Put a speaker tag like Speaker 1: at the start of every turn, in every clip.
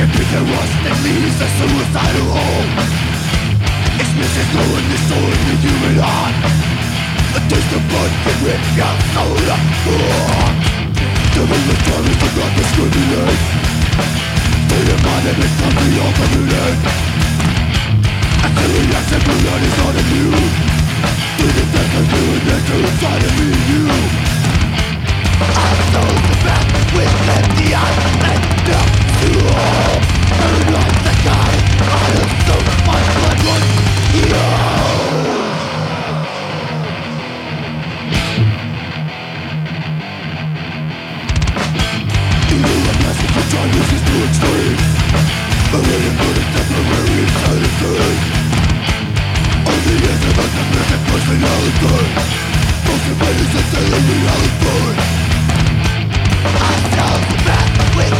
Speaker 1: Beats and rust and leaves a suicidal glow in the soul of the human heart A taste of blood can rip your soul apart Devil the time is not discriminate State of mind and become the ultimate And the reaction to that is not immune To the death of you and nature inside of me and you with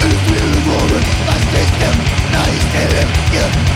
Speaker 1: Is the moment I system? Nice to him,